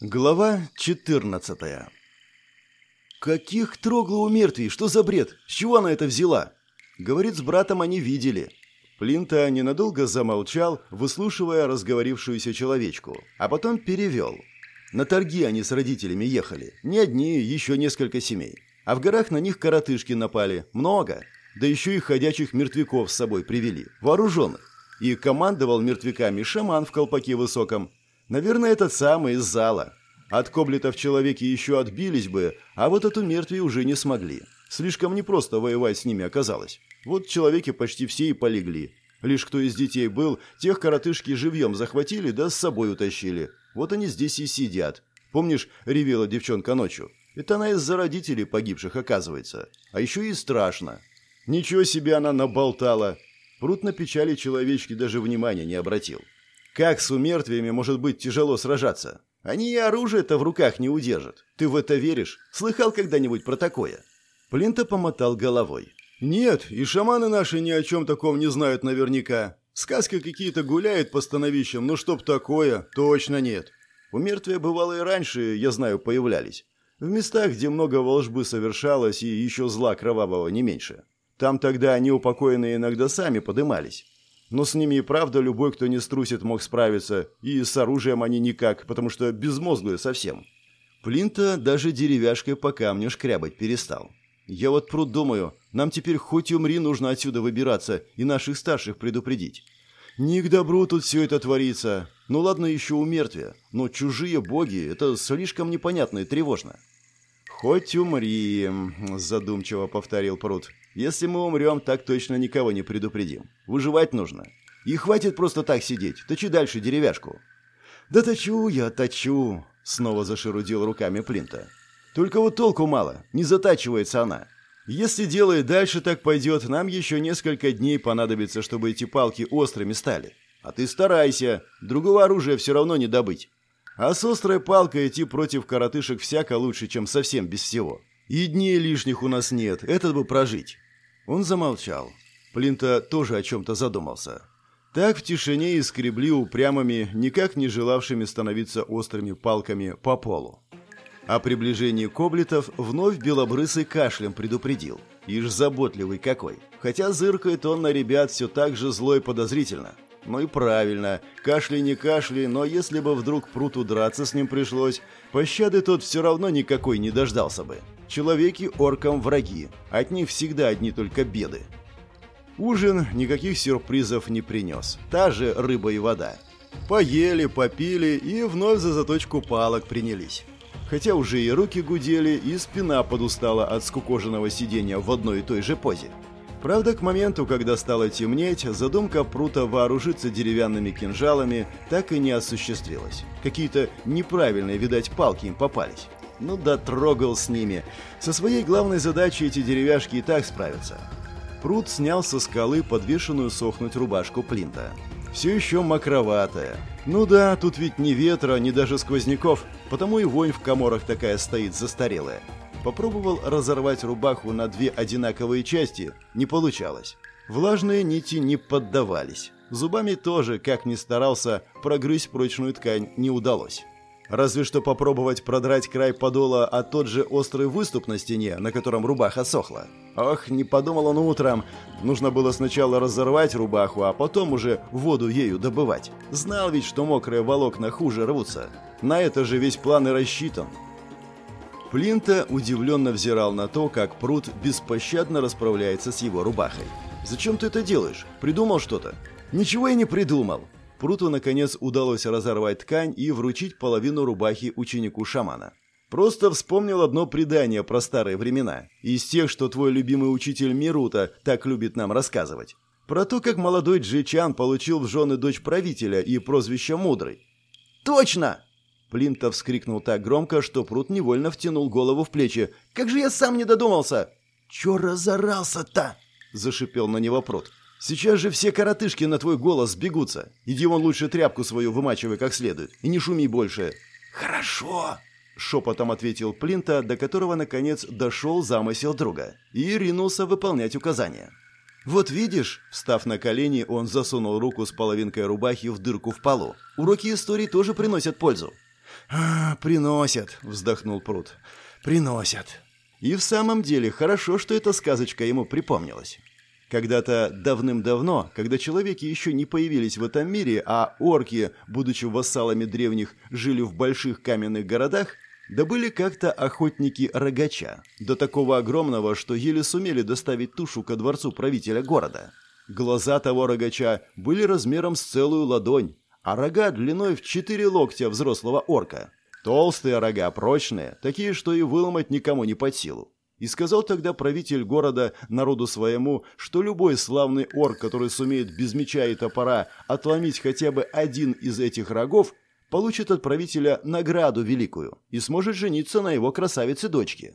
Глава 14 «Каких трогла у мертвей? Что за бред? С чего она это взяла?» Говорит, с братом они видели. Плинта ненадолго замолчал, выслушивая разговорившуюся человечку, а потом перевел. На торги они с родителями ехали. Не одни, еще несколько семей. А в горах на них коротышки напали. Много. Да еще и ходячих мертвяков с собой привели. Вооруженных. И командовал мертвяками шаман в колпаке высоком. Наверное, этот самый из зала. От коблетов человеки еще отбились бы, а вот от умертвий уже не смогли. Слишком непросто воевать с ними оказалось. Вот человеки почти все и полегли. Лишь кто из детей был, тех коротышки живьем захватили, да с собой утащили. Вот они здесь и сидят. Помнишь, ревела девчонка ночью? Это она из-за родителей погибших, оказывается. А еще и страшно. Ничего себе она наболтала. Прут на печали человечки даже внимания не обратил. Как с умертвиями может быть тяжело сражаться? Они и оружие-то в руках не удержат. Ты в это веришь? Слыхал когда-нибудь про такое?» Плинта помотал головой. «Нет, и шаманы наши ни о чем таком не знают наверняка. Сказки какие-то гуляют по становищам, но чтоб такое, точно нет. У мертвия бывало и раньше, я знаю, появлялись. В местах, где много волжбы совершалось и еще зла кровавого не меньше. Там тогда неупокоенные иногда сами подымались. Но с ними и правда любой, кто не струсит, мог справиться, и с оружием они никак, потому что безмозглые совсем. Плинта даже деревяшкой по камню шкрябать перестал. Я вот пруд думаю, нам теперь хоть умри нужно отсюда выбираться и наших старших предупредить. Не к добру тут все это творится. Ну ладно еще у мертвия, но чужие боги – это слишком непонятно и тревожно. «Хоть умри», – задумчиво повторил пруд. Если мы умрем, так точно никого не предупредим. Выживать нужно. И хватит просто так сидеть. Точи дальше деревяшку». «Да точу я, точу», — снова зашерудил руками Плинта. «Только вот толку мало, не затачивается она. Если дело и дальше так пойдет, нам еще несколько дней понадобится, чтобы эти палки острыми стали. А ты старайся, другого оружия все равно не добыть. А с острой палкой идти против коротышек всяко лучше, чем совсем без всего. И дней лишних у нас нет, этот бы прожить. Он замолчал. Плинта тоже о чем-то задумался. Так в тишине и скребли упрямыми, никак не желавшими становиться острыми палками по полу. О приближении коблетов вновь белобрысый кашлем предупредил. Ишь заботливый какой. Хотя зыркает он на ребят все так же зло и подозрительно. Ну и правильно, кашли не кашли, но если бы вдруг пруту драться с ним пришлось, пощады тот все равно никакой не дождался бы. Человеки оркам враги, от них всегда одни только беды. Ужин никаких сюрпризов не принес, та же рыба и вода. Поели, попили и вновь за заточку палок принялись. Хотя уже и руки гудели, и спина подустала от скукоженного сидения в одной и той же позе. Правда, к моменту, когда стало темнеть, задумка Прута вооружиться деревянными кинжалами так и не осуществилась. Какие-то неправильные, видать, палки им попались. Ну да трогал с ними. Со своей главной задачей эти деревяшки и так справятся. Прут снял со скалы подвешенную сохнуть рубашку Плинта. Все еще мокроватая. Ну да, тут ведь ни ветра, ни даже сквозняков, потому и вонь в коморах такая стоит застарелая. Попробовал разорвать рубаху на две одинаковые части, не получалось. Влажные нити не поддавались. Зубами тоже, как ни старался, прогрызть прочную ткань не удалось. Разве что попробовать продрать край подола, а тот же острый выступ на стене, на котором рубаха сохла. Ох, не подумал он утром. Нужно было сначала разорвать рубаху, а потом уже воду ею добывать. Знал ведь, что мокрые волокна хуже рвутся. На это же весь план и рассчитан. Плинта удивленно взирал на то, как пруд беспощадно расправляется с его рубахой. «Зачем ты это делаешь? Придумал что-то?» «Ничего я не придумал!» Пруту, наконец, удалось разорвать ткань и вручить половину рубахи ученику шамана. «Просто вспомнил одно предание про старые времена, из тех, что твой любимый учитель Мирута так любит нам рассказывать. Про то, как молодой Джичан получил в жены дочь правителя и прозвище Мудрый». «Точно!» Плинта вскрикнул так громко, что Прут невольно втянул голову в плечи. «Как же я сам не додумался!» «Чё разорался-то?» – зашипел на него Прут. «Сейчас же все коротышки на твой голос сбегутся. Иди вон лучше тряпку свою вымачивай как следует. И не шуми больше». «Хорошо!» – шепотом ответил Плинта, до которого, наконец, дошел замысел друга. И ринулся выполнять указания. «Вот видишь», – встав на колени, он засунул руку с половинкой рубахи в дырку в полу. «Уроки истории тоже приносят пользу. «А, «Приносят», — вздохнул Пруд. «Приносят». И в самом деле хорошо, что эта сказочка ему припомнилась. Когда-то давным-давно, когда человеки еще не появились в этом мире, а орки, будучи вассалами древних, жили в больших каменных городах, добыли как-то охотники рогача, до такого огромного, что еле сумели доставить тушу ко дворцу правителя города. Глаза того рогача были размером с целую ладонь, а рога длиной в четыре локтя взрослого орка. Толстые рога, прочные, такие, что и выломать никому не под силу. И сказал тогда правитель города народу своему, что любой славный орк, который сумеет без меча и топора отломить хотя бы один из этих рогов, получит от правителя награду великую и сможет жениться на его красавице-дочке.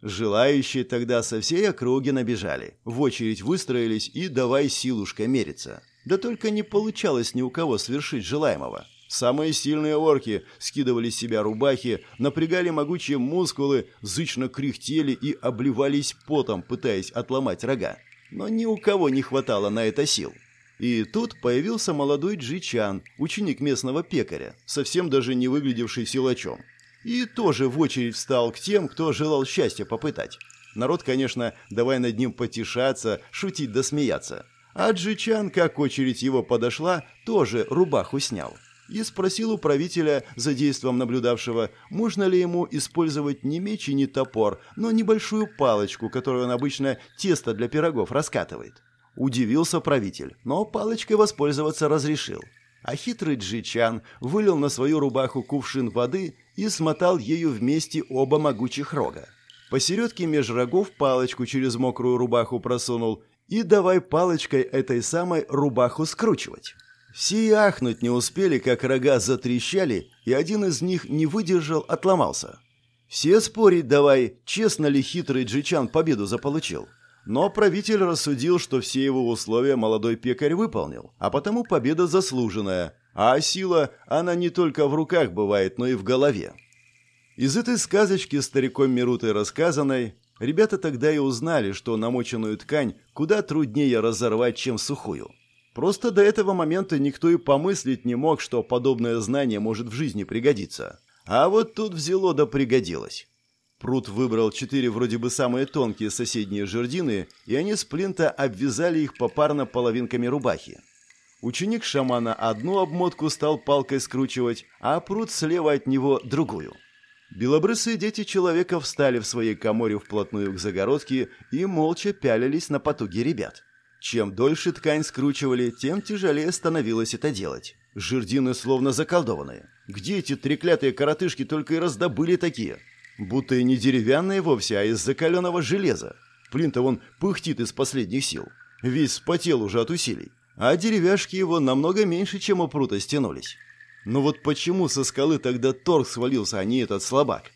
Желающие тогда со всей округи набежали, в очередь выстроились и давай силушка мериться. Да только не получалось ни у кого свершить желаемого. Самые сильные орки скидывали с себя рубахи, напрягали могучие мускулы, зычно кряхтели и обливались потом, пытаясь отломать рога. Но ни у кого не хватало на это сил. И тут появился молодой Джичан, ученик местного пекаря, совсем даже не выглядевший силачом. И тоже в очередь встал к тем, кто желал счастья попытать. Народ, конечно, давай над ним потешаться, шутить да смеяться. А Джичан, как очередь его подошла, тоже рубаху снял. И спросил у правителя, за действом наблюдавшего, можно ли ему использовать не меч и не топор, но небольшую палочку, которую он обычно тесто для пирогов раскатывает. Удивился правитель, но палочкой воспользоваться разрешил. А хитрый Джичан вылил на свою рубаху кувшин воды и смотал ею вместе оба могучих рога. Посередке меж рогов палочку через мокрую рубаху просунул и давай палочкой этой самой рубаху скручивать. Все ахнуть не успели, как рога затрещали, и один из них не выдержал, отломался. Все спорить давай, честно ли хитрый Джичан победу заполучил. Но правитель рассудил, что все его условия молодой пекарь выполнил, а потому победа заслуженная, а сила, она не только в руках бывает, но и в голове. Из этой сказочки стариком Мирутой рассказанной, ребята тогда и узнали, что намоченную ткань куда труднее разорвать, чем сухую. Просто до этого момента никто и помыслить не мог, что подобное знание может в жизни пригодиться. А вот тут взяло да пригодилось. Прут выбрал четыре вроде бы самые тонкие соседние жердины, и они с плинта обвязали их попарно половинками рубахи. Ученик шамана одну обмотку стал палкой скручивать, а Прут слева от него другую. Белобрысые дети человека встали в своей коморе вплотную к загородке и молча пялились на потуги ребят. Чем дольше ткань скручивали, тем тяжелее становилось это делать. Жердины словно заколдованные. Где эти треклятые коротышки только и раздобыли такие? Будто и не деревянные вовсе, а из закаленного железа. Плинта вон пыхтит из последних сил. Весь спотел уже от усилий. А деревяшки его намного меньше, чем у прута стянулись. Но вот почему со скалы тогда торг свалился, а не этот слабак?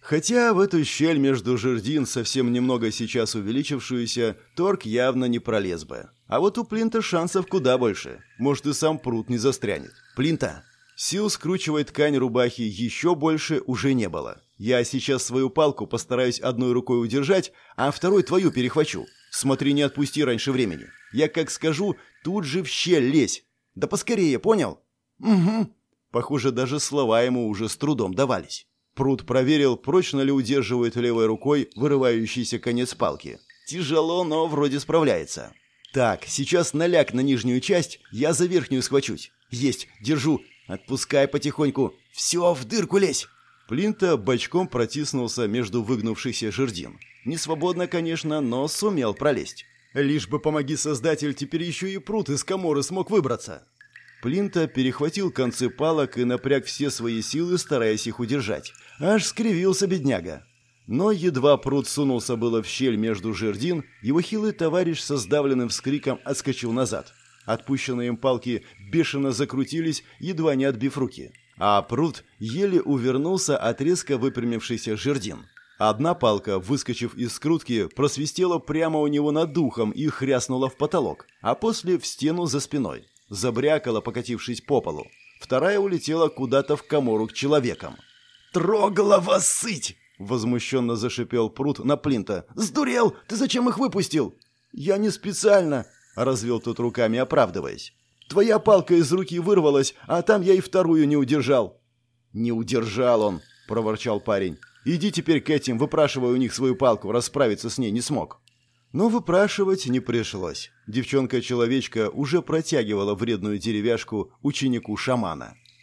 Хотя в эту щель между жердин, совсем немного сейчас увеличившуюся, торг явно не пролез бы. А вот у Плинта шансов куда больше. Может, и сам пруд не застрянет. Плинта! Сил скручивать ткань рубахи еще больше уже не было. Я сейчас свою палку постараюсь одной рукой удержать, а второй твою перехвачу. Смотри, не отпусти раньше времени. Я как скажу, тут же в щель лезь. Да поскорее, понял? Угу. Похоже, даже слова ему уже с трудом давались. Пруд проверил, прочно ли удерживает левой рукой вырывающийся конец палки. Тяжело, но вроде справляется. Так, сейчас наляг на нижнюю часть, я за верхнюю схвачусь. Есть, держу. Отпускай потихоньку. Все, в дырку лезь. Плинта бочком протиснулся между выгнувшихся жердин. Не свободно, конечно, но сумел пролезть. Лишь бы помоги создатель, теперь еще и пруд из коморы смог выбраться. Плинта перехватил концы палок и напряг все свои силы, стараясь их удержать. Аж скривился бедняга. Но едва пруд сунулся было в щель между жердин, его хилый товарищ со сдавленным вскриком отскочил назад. Отпущенные им палки бешено закрутились, едва не отбив руки. А пруд еле увернулся от резко выпрямившейся жердин. Одна палка, выскочив из скрутки, просвистела прямо у него над духом и хряснула в потолок, а после в стену за спиной забрякала, покатившись по полу. Вторая улетела куда-то в комору к человекам. «Трогала вас сыть!» — возмущенно зашипел Прут на Плинта. «Сдурел! Ты зачем их выпустил?» «Я не специально!» — развел тот руками, оправдываясь. «Твоя палка из руки вырвалась, а там я и вторую не удержал». «Не удержал он», — проворчал парень. «Иди теперь к этим, выпрашивай у них свою палку, расправиться с ней не смог». Но выпрашивать не пришлось. Девчонка-человечка уже протягивала вредную деревяшку ученику шамана.